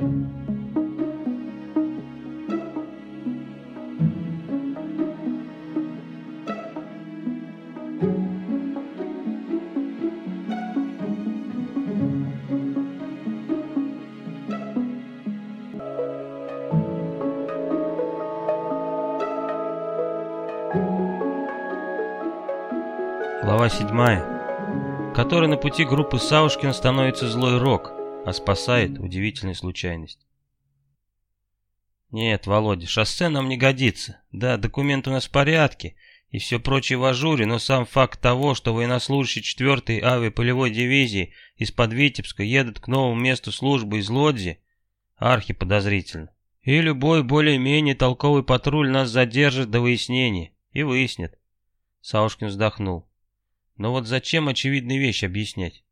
Глава 7. Который на пути группы Саушкина становится злой рок, а спасает удивительная случайность. Нет, Володя, шоссе нам не годится. Да, документы у нас в порядке и все прочее в ажуре, но сам факт того, что военнослужащие 4-й авиаполевой дивизии из-под Витебска едут к новому месту службы из Лодзи, архиподозрительно. И любой более-менее толковый патруль нас задержит до выяснения. И выяснит. Саушкин вздохнул. Но вот зачем очевидные вещи объяснять?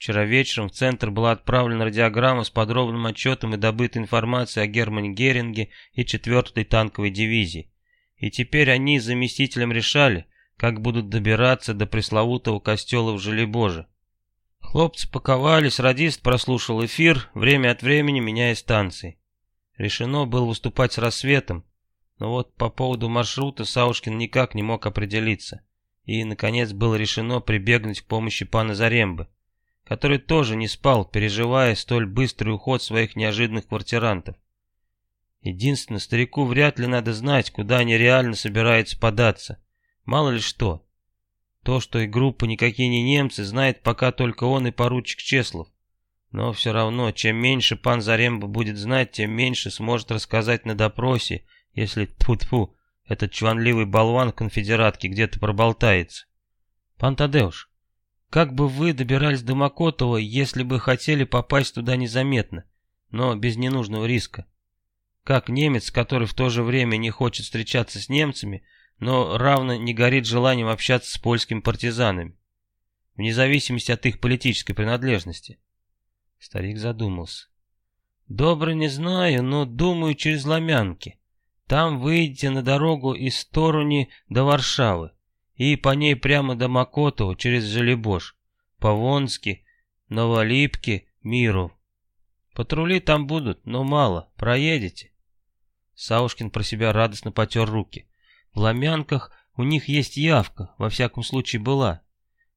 Вчера вечером в центр была отправлена радиограмма с подробным отчетом и добытой информацией о Германе Геринге и 4-й танковой дивизии. И теперь они с заместителем решали, как будут добираться до пресловутого костела в Желебоже. Хлопцы паковались, радист прослушал эфир, время от времени меняя станции. Решено было выступать с рассветом, но вот по поводу маршрута Саушкин никак не мог определиться и, наконец, было решено прибегнуть к помощи пана Зарембы, который тоже не спал, переживая столь быстрый уход своих неожиданных квартирантов. Единственное, старику вряд ли надо знать, куда они реально собираются податься. Мало ли что. То, что и группа никакие не немцы, знает пока только он и поручик Чеслов. Но все равно, чем меньше пан Заремба будет знать, тем меньше сможет рассказать на допросе, если, тьфу-тьфу, этот чванливый болван конфедератки где-то проболтается. Пан Тадеуш, как бы вы добирались до Макотова, если бы хотели попасть туда незаметно, но без ненужного риска? Как немец, который в то же время не хочет встречаться с немцами, но равно не горит желанием общаться с польскими партизанами, вне зависимости от их политической принадлежности? Старик задумался. Добро не знаю, но думаю через ломянки. Там выйдете на дорогу из стороны до Варшавы и по ней прямо до Макотова через Желебож, Павонски, Новолипки, Миров. Патрули там будут, но мало, проедете. Саушкин про себя радостно потер руки. В Ломянках у них есть явка, во всяком случае была.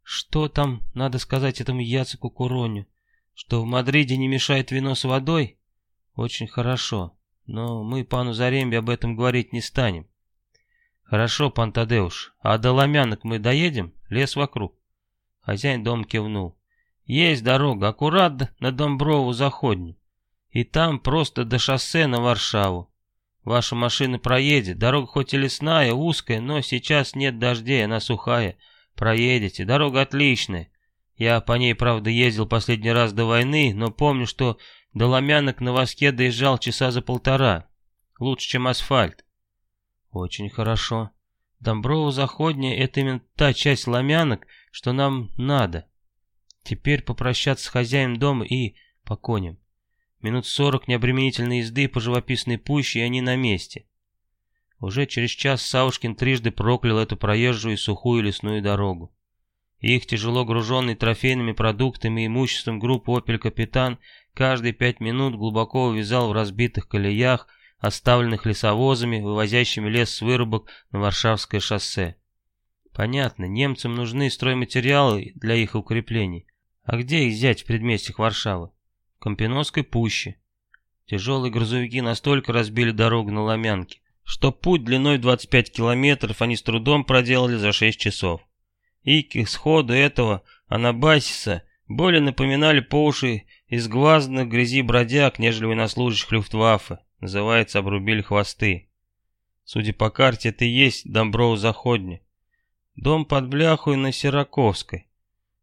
Что там надо сказать этому Яцику Куроню? Что в Мадриде не мешает вино с водой? Очень хорошо. Но мы пану Зарембе об этом говорить не станем. Хорошо, пан Тадеуш, а до Ломянок мы доедем? Лес вокруг. Хозяин дом кивнул. Есть дорога, аккурат на Домброву заходнюю. И там просто до шоссе на Варшаву. Ваша машина проедет, дорога хоть и лесная, узкая, но сейчас нет дождей, она сухая. Проедете, дорога отличная. Я по ней, правда, ездил последний раз до войны, но помню, что до Ломянок на воске доезжал часа за полтора. Лучше, чем асфальт. Очень хорошо. Домброво-Заходняя — это именно та часть Ломянок, что нам надо. Теперь попрощаться с хозяином дома и по коням. Минут сорок необременительной езды по живописной пуще, и они на месте. Уже через час Саушкин трижды проклял эту проезжую и сухую лесную дорогу. Их тяжело груженный трофейными продуктами и имуществом группы «Опель Капитан» каждые пять минут глубоко увязал в разбитых колеях, оставленных лесовозами, вывозящими лес с вырубок на Варшавское шоссе. Понятно, немцам нужны стройматериалы для их укреплений. А где их взять в предместьях Варшавы? В Компиновской пуще. Тяжелые грузовики настолько разбили дорогу на Ломянке, что путь длиной 25 километров они с трудом проделали за 6 часов. И к исходу этого Анабасиса более напоминали по уши изгвазданных грязи бродяг, нежели военнослужащих Люфтваффе. Называется, обрубили хвосты. Судя по карте, это и есть Домброу Заходне. Дом под бляху и на Сираковской.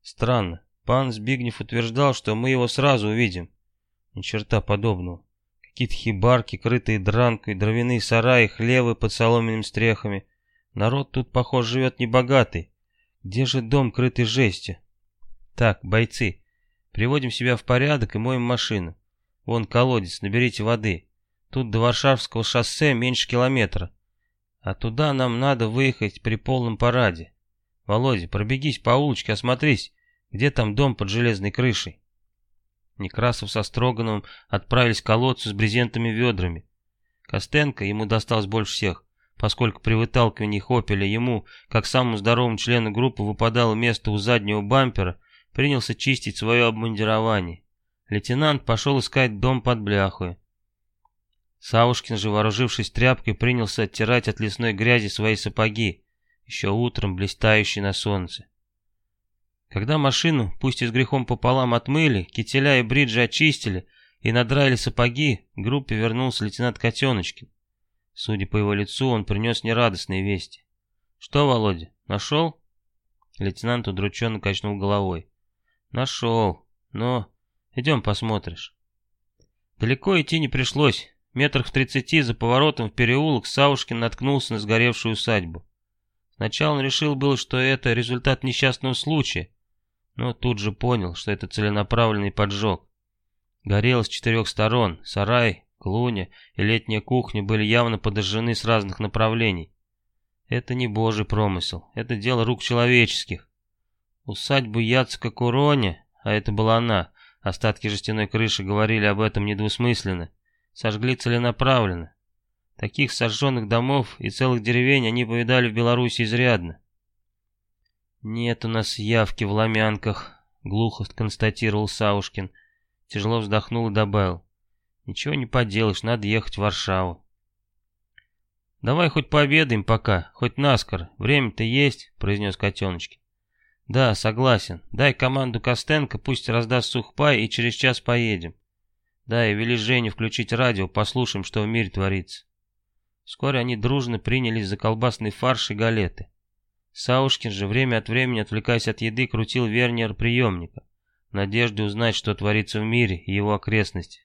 Странно. Пан Збигнев утверждал, что мы его сразу увидим. Ни черта подобного. Какие-то хибарки, крытые дранкой, дровяные сараи, хлевы под соломенными стрехами. Народ тут, похоже, живет небогатый. Где же дом крытый жести? Так, бойцы, приводим себя в порядок и моем машину. Вон колодец, наберите воды. Тут до Варшавского шоссе меньше километра. А туда нам надо выехать при полном параде. Володя, пробегись по улочке, осмотрись, где там дом под железной крышей. Некрасов со Строгановым отправились к колодцу с брезентами ведрами. Костенко ему досталось больше всех, поскольку при выталкивании Хопеля ему, как самому здоровому члену группы, выпадало место у заднего бампера, принялся чистить свое обмундирование. Лейтенант пошел искать дом под бляхой. Саушкин же, вооружившись тряпкой, принялся оттирать от лесной грязи свои сапоги, еще утром блистающие на солнце. Когда машину, пусть и с грехом пополам, отмыли, кителя и бриджи очистили и надраили сапоги, к группе вернулся лейтенант Котеночкин. Судя по его лицу, он принес нерадостные вести. «Что, Володя, нашел?» Лейтенант удрученно качнул головой. «Нашел. Но идем посмотришь». Далеко идти не пришлось. Метрах в тридцати за поворотом в переулок Саушкин наткнулся на сгоревшую усадьбу. Сначала он решил было, что это результат несчастного случая, но тут же понял, что это целенаправленный поджог. Горело с четырех сторон, сарай, клуня и летняя кухня были явно подожжены с разных направлений. Это не божий промысел, это дело рук человеческих. Усадьбу Яцка Куроня, а это была она, остатки жестяной крыши говорили об этом недвусмысленно, сожгли целенаправленно. Таких сожженных домов и целых деревень они повидали в Беларуси изрядно. «Нет у нас явки в Ломянках», — глухо констатировал Саушкин. Тяжело вздохнул и добавил. «Ничего не поделаешь, надо ехать в Варшаву». «Давай хоть пообедаем пока, хоть наскоро, время-то есть», — произнес Котеночки. «Да, согласен. Дай команду Костенко, пусть раздаст сухпай, и через час поедем. Да, и вели Жене включить радио, послушаем, что в мире творится». Вскоре они дружно принялись за колбасный фарш и галеты. Саушкин же время от времени, отвлекаясь от еды, крутил вернер приемника, в надежде узнать, что творится в мире и его окрестностях.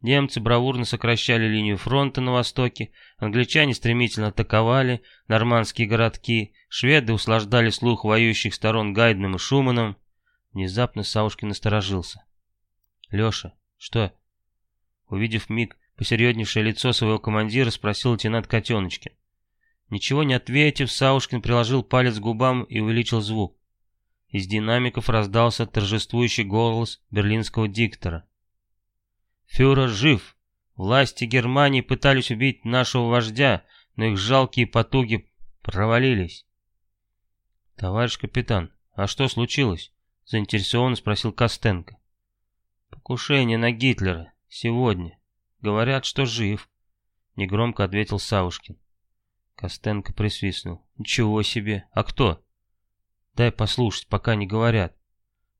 Немцы бравурно сокращали линию фронта на востоке, англичане стремительно атаковали нормандские городки, шведы услаждали слух воюющих сторон Гайдном и Шуманом. Внезапно Саушкин насторожился. «Леша, что?» Увидев миг посерьезневшее лицо своего командира, спросил лейтенант Котеночкин. Ничего не ответив, Саушкин приложил палец к губам и увеличил звук. Из динамиков раздался торжествующий голос берлинского диктора. «Фюрер жив! Власти Германии пытались убить нашего вождя, но их жалкие потуги провалились». «Товарищ капитан, а что случилось?» — заинтересованно спросил Костенко. «Покушение на Гитлера. Сегодня. Говорят, что жив», — негромко ответил Саушкин. Костенко присвистнул. «Ничего себе! А кто?» «Дай послушать, пока не говорят».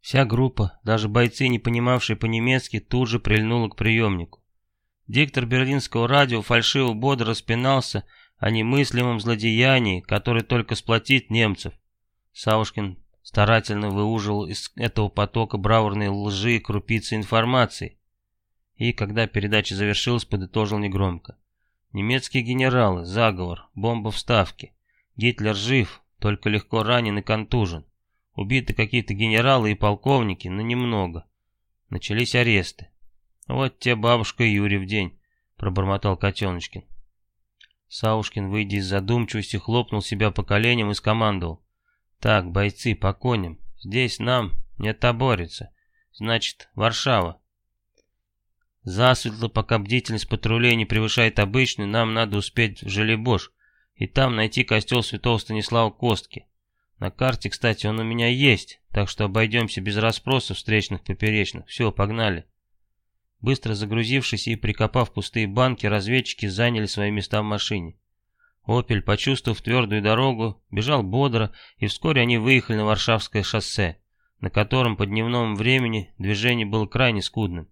Вся группа, даже бойцы, не понимавшие по-немецки, тут же прильнула к приемнику. Диктор берлинского радио фальшиво бодро распинался о немыслимом злодеянии, которое только сплотит немцев. Савушкин старательно выуживал из этого потока браворной лжи крупицы информации. И, когда передача завершилась, подытожил негромко. Немецкие генералы, заговор, бомба в Ставке. Гитлер жив, только легко ранен и контужен. Убиты какие-то генералы и полковники, но немного. Начались аресты. Вот те бабушка Юрий в день, пробормотал Котеночкин. Саушкин, выйдя из задумчивости, хлопнул себя по коленям и скомандовал. Так, бойцы, по коням. Здесь нам не отоборется. Значит, Варшава. Засветло, пока бдительность патрулей не превышает обычную, нам надо успеть в Желебош и там найти костел святого Станислава Костки. На карте, кстати, он у меня есть, так что обойдемся без расспросов встречных поперечных. Все, погнали. Быстро загрузившись и прикопав пустые банки, разведчики заняли свои места в машине. «Опель», почувствовав твердую дорогу, бежал бодро, и вскоре они выехали на Варшавское шоссе, на котором по дневному времени движение было крайне скудным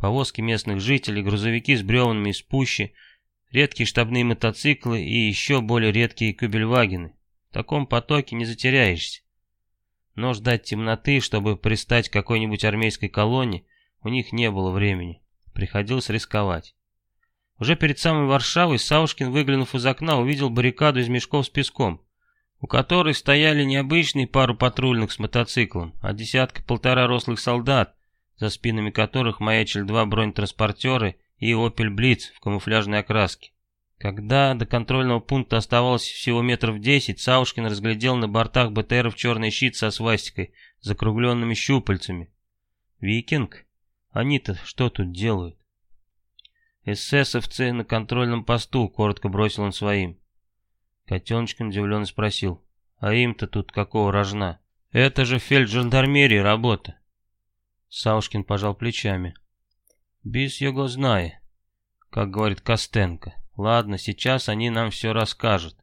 повозки местных жителей, грузовики с бревнами из пущи, редкие штабные мотоциклы и еще более редкие кюбельвагены. В таком потоке не затеряешься. Но ждать темноты, чтобы пристать к какой-нибудь армейской колонне, у них не было времени. Приходилось рисковать. Уже перед самой Варшавой Саушкин, выглянув из окна, увидел баррикаду из мешков с песком, у которой стояли не обычные пару патрульных с мотоциклом, а десятка-полтора рослых солдат, за спинами которых маячили два бронетранспортера и «Опель Блиц» в камуфляжной окраске. Когда до контрольного пункта оставалось всего метров десять, Саушкин разглядел на бортах БТРов черный щит со свастикой, закругленными щупальцами. Викинг? Они-то что тут делают? «Эсэсовцы на контрольном посту», — коротко бросил он своим. Котеночкин удивленно спросил, «А им-то тут какого рожна? Это же фельджандармерии работа». Саушкин пожал плечами. «Бис его знает», как говорит Костенко. «Ладно, сейчас они нам все расскажут».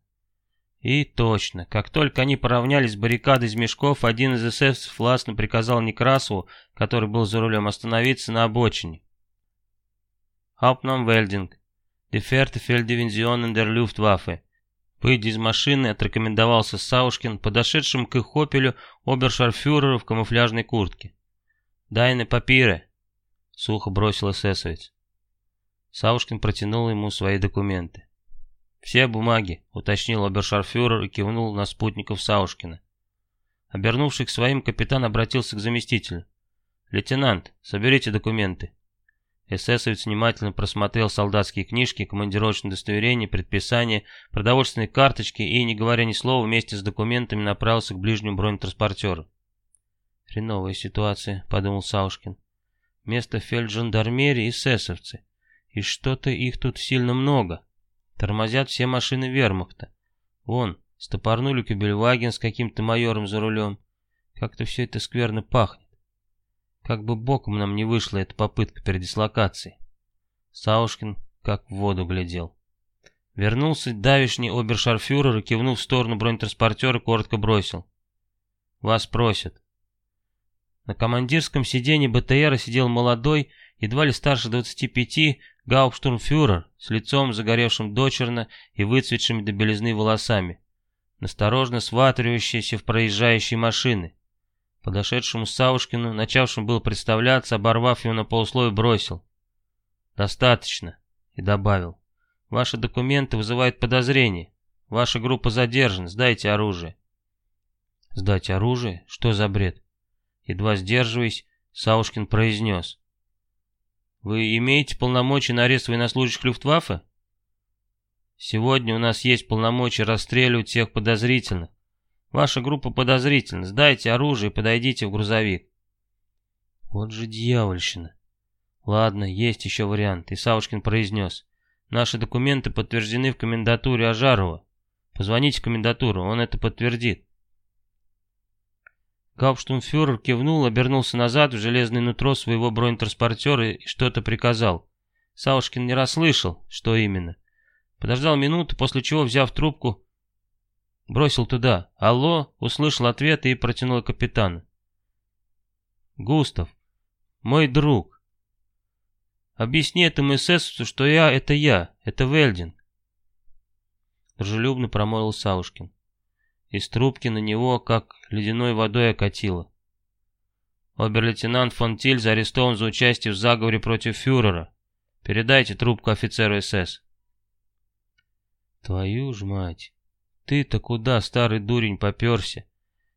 И точно, как только они поравнялись с баррикадой из мешков, один из эсэсовцев властно приказал Некрасову, который был за рулем, остановиться на обочине. Hauptmann Welding, die vierte Felddivision der Luftwaffe. Выйдя из машины, отрекомендовался Саушкин, подошедшим к их опелю обершарфюреру в камуфляжной куртке. «Дайны папиры!» — сухо бросил эсэсовец. Саушкин протянул ему свои документы. «Все бумаги», — уточнил обершарфюрер и кивнул на спутников Саушкина. Обернувшись к своим, капитан обратился к заместителю. «Лейтенант, соберите документы». Эсэсовец внимательно просмотрел солдатские книжки, командировочные удостоверения, предписания, продовольственные карточки и, не говоря ни слова, вместе с документами направился к ближнему бронетранспортеру. «Хреновая ситуация», — подумал Саушкин. «Место фельджандармерии эсэсовцы. И что-то их тут сильно много. Тормозят все машины вермахта. Вон, стопорнули Кюбельваген с каким-то майором за рулем. Как-то все это скверно пахнет. Как бы боком нам не вышла эта попытка передислокации. Саушкин как в воду глядел. Вернулся давишний обершарфюрер и, кивнув в сторону бронетранспортера, коротко бросил. «Вас просят». На командирском сиденье БТРа сидел молодой, едва ли старше 25, гауптштурмфюрер с лицом загоревшим дочерно и выцветшими до белизны волосами, насторожно сватривающийся в проезжающие машины. Подошедшему Саушкину, начавшему было представляться, оборвав его на полусловие, бросил. «Достаточно», и добавил. «Ваши документы вызывают подозрение. Ваша группа задержана, сдайте оружие». «Сдать оружие? Что за бред?» Едва сдерживаясь, Саушкин произнес. «Вы имеете полномочия на арест военнослужащих Люфтваффе?» «Сегодня у нас есть полномочия расстреливать всех подозрительных. Ваша группа подозрительна. Сдайте оружие и подойдите в грузовик. Вот же дьявольщина. Ладно, есть еще вариант. И Савушкин произнес. Наши документы подтверждены в комендатуре Ажарова. Позвоните в комендатуру, он это подтвердит. Гауптштумфюрер кивнул, обернулся назад в железное нутро своего бронетранспортера и что-то приказал. Саушкин не расслышал, что именно. Подождал минуту, после чего, взяв трубку, Бросил туда. «Алло!» Услышал ответ и протянул капитану. «Густав, мой друг. Объясни этому эсэсовцу, что я — это я, это Вельдинг». Дружелюбно промолвил Саушкин. Из трубки на него, как ледяной водой окатило. Обер-лейтенант фон Тиль арестован за участие в заговоре против фюрера. Передайте трубку офицеру СС. Твою ж мать. Ты-то куда, старый дурень, поперся?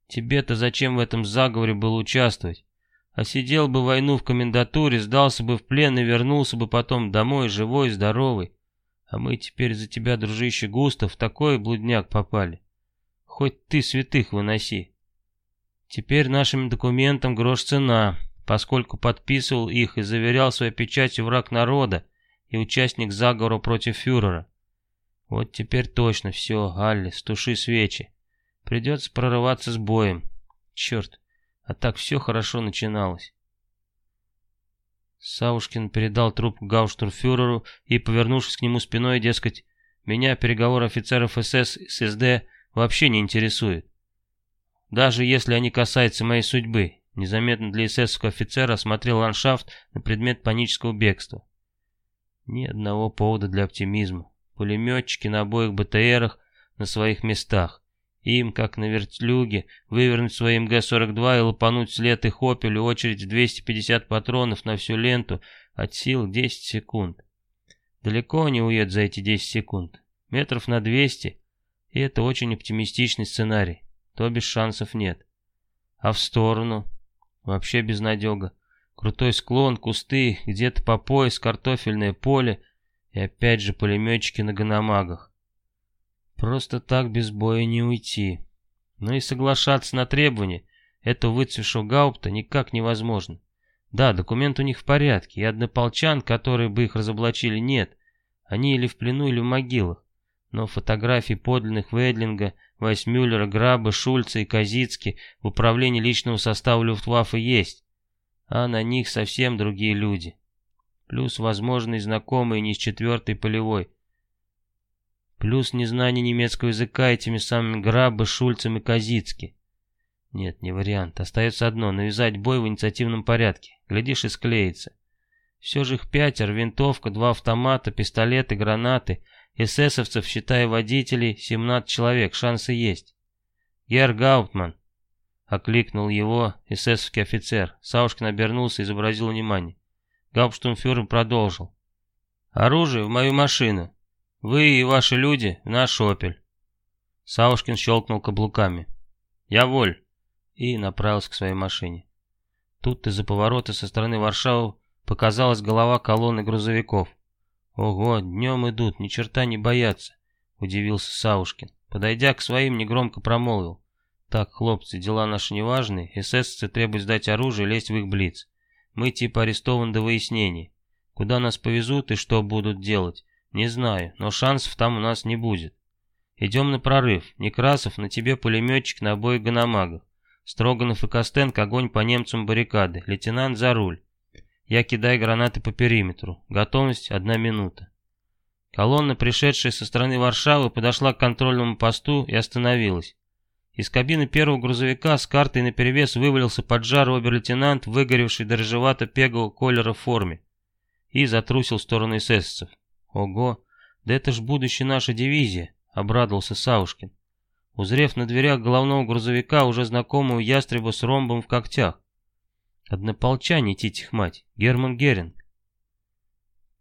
Тебе-то зачем в этом заговоре было участвовать? А сидел бы войну в комендатуре, сдался бы в плен и вернулся бы потом домой живой, здоровый. А мы теперь за тебя, дружище Густав, в такой блудняк попали. Хоть ты святых выноси. Теперь нашим документам грош цена, поскольку подписывал их и заверял своей печатью враг народа и участник заговора против фюрера. Вот теперь точно все, Алли, стуши свечи. Придется прорываться с боем. Черт, а так все хорошо начиналось. Саушкин передал трубку гауштурфюреру и, повернувшись к нему спиной, дескать, меня переговоры офицеров СС с СД вообще не интересует. Даже если они касаются моей судьбы, незаметно для эсэсовского офицера осмотрел ландшафт на предмет панического бегства. Ни одного повода для оптимизма. Пулеметчики на обоих БТРах на своих местах. Им, как на вертлюге, вывернуть свои МГ-42 и лопануть след их «Опелю» очередь в 250 патронов на всю ленту от сил 10 секунд. Далеко они уедут за эти 10 секунд. Метров на 200. И это очень оптимистичный сценарий. То без шансов нет. А в сторону? Вообще безнадега. Крутой склон, кусты, где-то по пояс, картофельное поле — и опять же пулеметчики на гономагах. Просто так без боя не уйти. Но и соглашаться на требования этого выцвевшего гаупта никак невозможно. Да, документ у них в порядке, и однополчан, которые бы их разоблачили, нет. Они или в плену, или в могилах. Но фотографии подлинных Ведлинга, Вайсмюллера, Граба, Шульца и Казицки в управлении личного состава Люфтваффе есть. А на них совсем другие люди. Плюс возможные знакомые не из четвертой полевой. Плюс незнание немецкого языка этими самыми Граба, Шульцем и Казицки. Нет, не вариант. Остается одно — навязать бой в инициативном порядке. Глядишь, и склеится. Все же их пятеро, винтовка, два автомата, пистолеты, гранаты. Эсэсовцев, считая водителей, 17 человек, шансы есть. Герр Гауптман. Окликнул его эсэсовский офицер. Саушкин обернулся и изобразил внимание. Гауптштумфюрер продолжил. «Оружие в мою машину. Вы и ваши люди в наш «Опель». Саушкин щелкнул каблуками. «Я воль!» и направился к своей машине. Тут из-за поворота со стороны Варшавы показалась голова колонны грузовиков. «Ого, днем идут, ни черта не боятся», — удивился Саушкин. Подойдя к своим, негромко промолвил. «Так, хлопцы, дела наши неважные, эсэсовцы требуют сдать оружие и лезть в их блиц. Мы типа арестованы до выяснения. Куда нас повезут и что будут делать, не знаю, но шансов там у нас не будет. Идем на прорыв. Некрасов, на тебе пулеметчик на обоих гономагах. Строганов и Костенко огонь по немцам баррикады. Лейтенант за руль. Я кидаю гранаты по периметру. Готовность одна минута. Колонна, пришедшая со стороны Варшавы, подошла к контрольному посту и остановилась. Из кабины первого грузовика с картой наперевес вывалился поджар обер-лейтенант, выгоревший до рыжевато-пегового колера в форме, и затрусил в сторону эсэсцев. «Ого, да это ж будущая наша дивизия!» — обрадовался Саушкин узрев на дверях головного грузовика уже знакомую ястреба с ромбом в когтях. Однополчане, титих мать, Герман Геринг.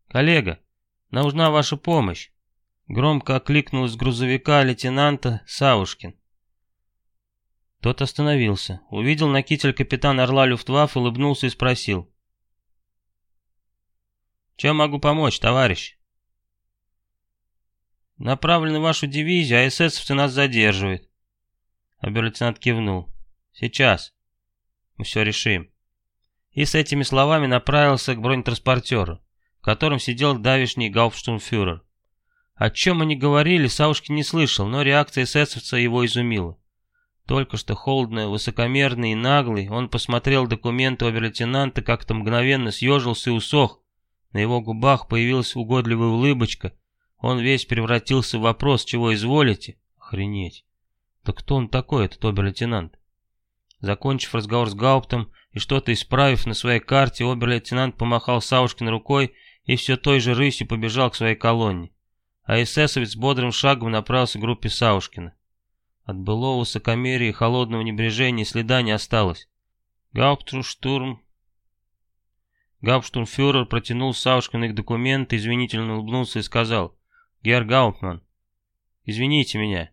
«Коллега, нужна ваша помощь!» Громко окликнул из грузовика лейтенанта Саушкин. Тот остановился, увидел на китель капитан Орла Люфтваффе, улыбнулся и спросил. «Чем могу помочь, товарищ?» Направлены в вашу дивизию, а эсэсовцы нас задерживают. Обер-лейтенант кивнул. Сейчас. Мы все решим. И с этими словами направился к бронетранспортеру, в котором сидел давишний гауптштурмфюрер. О чем они говорили, Саушкин не слышал, но реакция эсэсовца его изумила. Только что холодно, высокомерный и наглый, он посмотрел документы обер-лейтенанта, как-то мгновенно съежился и усох. На его губах появилась угодливая улыбочка, он весь превратился в вопрос, чего изволите? Охренеть. Да кто он такой, этот обер-лейтенант? Закончив разговор с Гауптом и что-то исправив на своей карте, обер-лейтенант помахал Саушкин рукой и все той же рысью побежал к своей колонне. А эсэсовец бодрым шагом направился к группе Саушкина. От былого высокомерия и холодного небрежения следа не осталось. Гауптштурм Гауптштурмфюрер протянул Саушкину их документы, извинительно улыбнулся и сказал, Герр Гауптман, извините меня,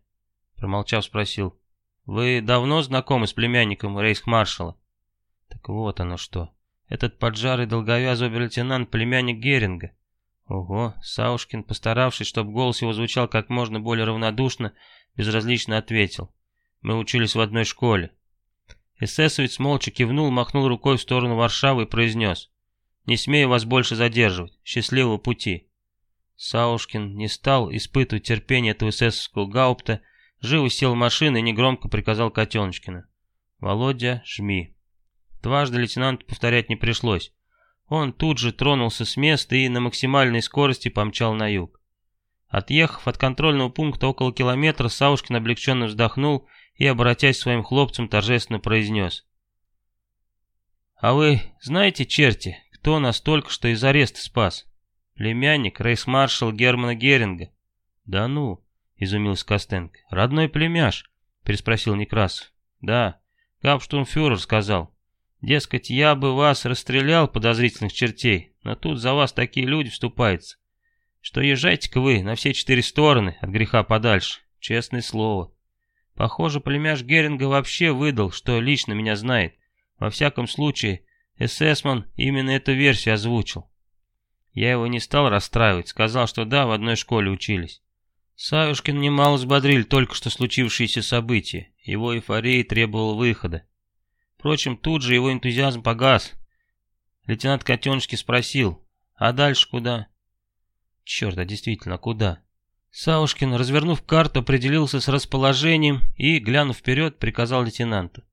промолчав, спросил. Вы давно знакомы с племянником рейхсмаршала? Так вот оно что. Этот поджарый долговязый обер-лейтенант племянник Геринга. Ого, Саушкин, постаравшись, чтобы голос его звучал как можно более равнодушно, безразлично ответил. Мы учились в одной школе. Эсэсовец молча кивнул, махнул рукой в сторону Варшавы и произнес. «Не смею вас больше задерживать. Счастливого пути!» Саушкин не стал испытывать терпение этого эсэсовского гаупта, живо сел в машину и негромко приказал Котеночкину. «Володя, жми». Дважды лейтенанту повторять не пришлось. Он тут же тронулся с места и на максимальной скорости помчал на юг. Отъехав от контрольного пункта около километра, Саушкин облегченно вздохнул и, обратясь к своим хлопцам, торжественно произнес. «А вы знаете, черти, кто нас только что из ареста спас?» Племянник рейхсмаршал Германа Геринга. Да ну, изумился Костенко. Родной племяш? Переспросил Некрасов. Да, Гауптштурмфюрер сказал. Дескать, я бы вас расстрелял, подозрительных чертей, но тут за вас такие люди вступаются, что езжайте-ка вы на все четыре стороны от греха подальше, честное слово. Похоже, племяш Геринга вообще выдал, что лично меня знает. Во всяком случае, эсэсман именно эту версию озвучил. Я его не стал расстраивать, сказал, что да, в одной школе учились. Савушкин немало взбодрили только что случившиеся события. Его эйфория требовала выхода. Впрочем, тут же его энтузиазм погас. Лейтенант Котеночки спросил, а дальше куда? Черт, а действительно, куда? Саушкин, развернув карту, определился с расположением и, глянув вперед, приказал лейтенанту.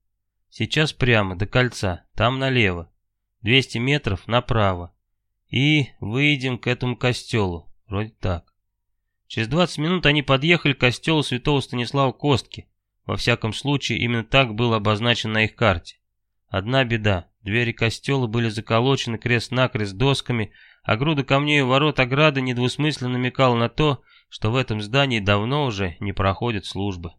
Сейчас прямо, до кольца, там налево. 200 метров направо. И выйдем к этому костелу. Вроде так. Через 20 минут они подъехали к костелу святого Станислава Костки. Во всяком случае, именно так было обозначено на их карте. Одна беда. Двери костела были заколочены крест-накрест досками, а груда камней у ворот ограды недвусмысленно намекала на то, что в этом здании давно уже не проходят службы.